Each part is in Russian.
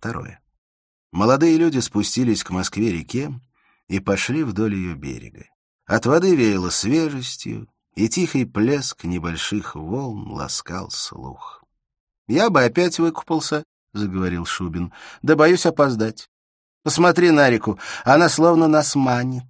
Второе. Молодые люди спустились к Москве-реке и пошли вдоль ее берега. От воды веяло свежестью, и тихий плеск небольших волн ласкал слух. — Я бы опять выкупался, — заговорил Шубин, — да боюсь опоздать. Посмотри на реку, она словно нас манит.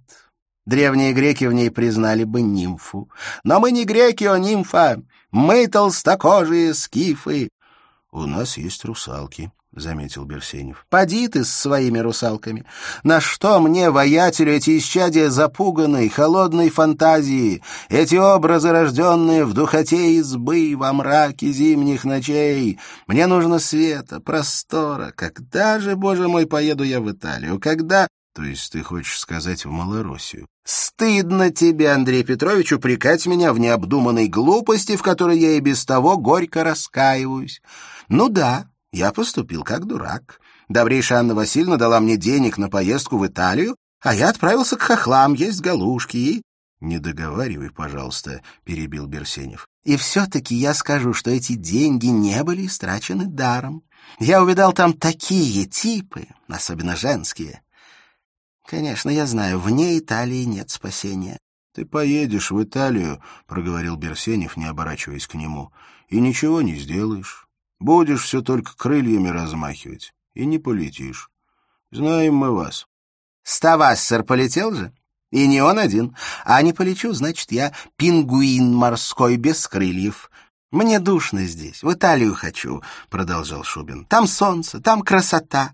Древние греки в ней признали бы нимфу. Но мы не греки, а нимфа. Мы толстокожие скифы. — У нас есть русалки, — заметил Берсенев. — Поди ты с своими русалками. На что мне, воятелю, эти исчадия запуганной, холодной фантазии, эти образы, рожденные в духоте избы, во мраке зимних ночей? Мне нужно света, простора. Когда же, боже мой, поеду я в Италию? Когда... То есть ты хочешь сказать в Малороссию? Стыдно тебе, Андрей Петрович, упрекать меня в необдуманной глупости, в которой я и без того горько раскаиваюсь. Ну да, я поступил как дурак. Добрейшая Анна Васильевна дала мне денег на поездку в Италию, а я отправился к хохлам есть галушки и... — Не договаривай, пожалуйста, — перебил Берсенев. — И все-таки я скажу, что эти деньги не были истрачены даром. Я увидал там такие типы, особенно женские, Конечно, я знаю, вне Италии нет спасения. — Ты поедешь в Италию, — проговорил Берсенев, не оборачиваясь к нему, — и ничего не сделаешь. Будешь все только крыльями размахивать, и не полетишь. Знаем мы вас. — Ставассер полетел же? И не он один. А не полечу, значит, я пингуин морской без крыльев. Мне душно здесь, в Италию хочу, — продолжал Шубин. Там солнце, там красота.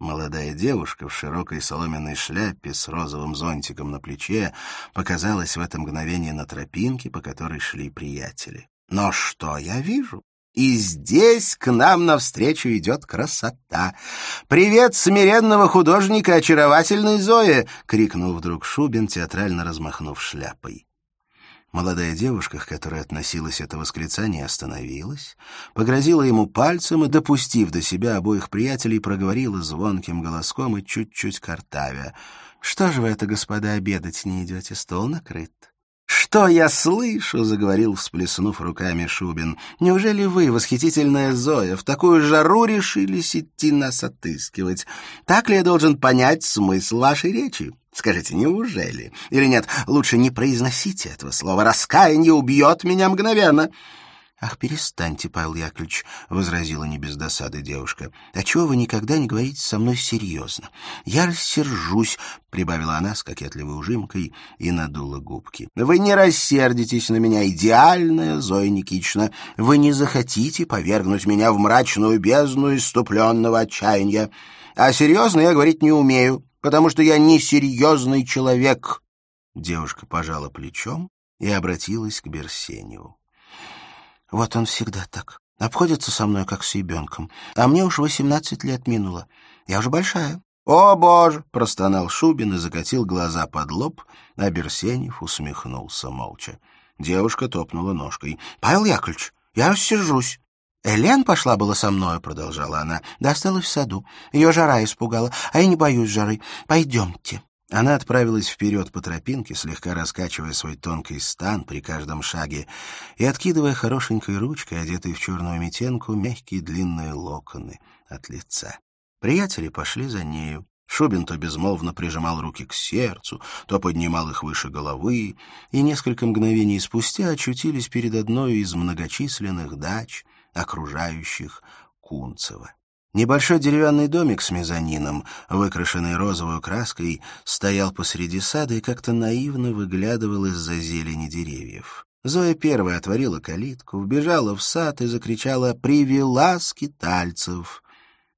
Молодая девушка в широкой соломенной шляпе с розовым зонтиком на плече показалась в это мгновение на тропинке, по которой шли приятели. «Но что я вижу?» И здесь к нам навстречу идет красота. «Привет смиренного художника очаровательной Зои!» — крикнул вдруг Шубин, театрально размахнув шляпой. Молодая девушка, к которой относилось это восклицание, остановилась, погрозила ему пальцем и, допустив до себя обоих приятелей, проговорила звонким голоском и чуть-чуть картавя. «Что же вы это, господа, обедать не идете? Стол накрыт». «Что я слышу?» — заговорил, всплеснув руками Шубин. «Неужели вы, восхитительная Зоя, в такую жару решились идти нас отыскивать? Так ли я должен понять смысл вашей речи? Скажите, неужели? Или нет, лучше не произносите этого слова. Раскаяние убьет меня мгновенно». «Ах, перестаньте, Павел Яковлевич», — возразила не без досады девушка. «А чего вы никогда не говорите со мной серьезно? Я рассержусь», — прибавила она с кокетливой ужимкой и надула губки. «Вы не рассердитесь на меня, идеальная Зоя Никитична. Вы не захотите повергнуть меня в мрачную бездну иступленного отчаяния. А серьезно я говорить не умею, потому что я несерьезный человек». Девушка пожала плечом и обратилась к Берсеневу. Вот он всегда так. Обходится со мной, как с ребенком. А мне уж восемнадцать лет минуло. Я уже большая. «О, боже!» — простонал Шубин и закатил глаза под лоб, а Берсенев усмехнулся молча. Девушка топнула ножкой. «Павел Яковлевич, я рассержусь». «Элен пошла было со мною», — продолжала она. «Да осталась в саду. Ее жара испугала, а я не боюсь жары. Пойдемте». Она отправилась вперед по тропинке, слегка раскачивая свой тонкий стан при каждом шаге и откидывая хорошенькой ручкой, одетой в черную метенку, мягкие длинные локоны от лица. Приятели пошли за нею. Шубин то безмолвно прижимал руки к сердцу, то поднимал их выше головы, и несколько мгновений спустя очутились перед одной из многочисленных дач, окружающих Кунцево. Небольшой деревянный домик с мезонином, выкрашенный розовой краской, стоял посреди сада и как-то наивно выглядывал из-за зелени деревьев. Зоя первая отворила калитку, вбежала в сад и закричала «Привела скитальцев!».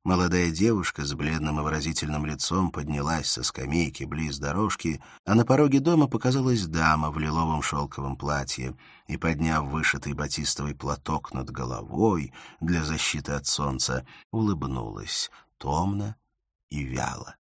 Молодая девушка с бледным и выразительным лицом поднялась со скамейки близ дорожки, а на пороге дома показалась дама в лиловом шелковом платье и, подняв вышитый батистовый платок над головой для защиты от солнца, улыбнулась томно и вяло.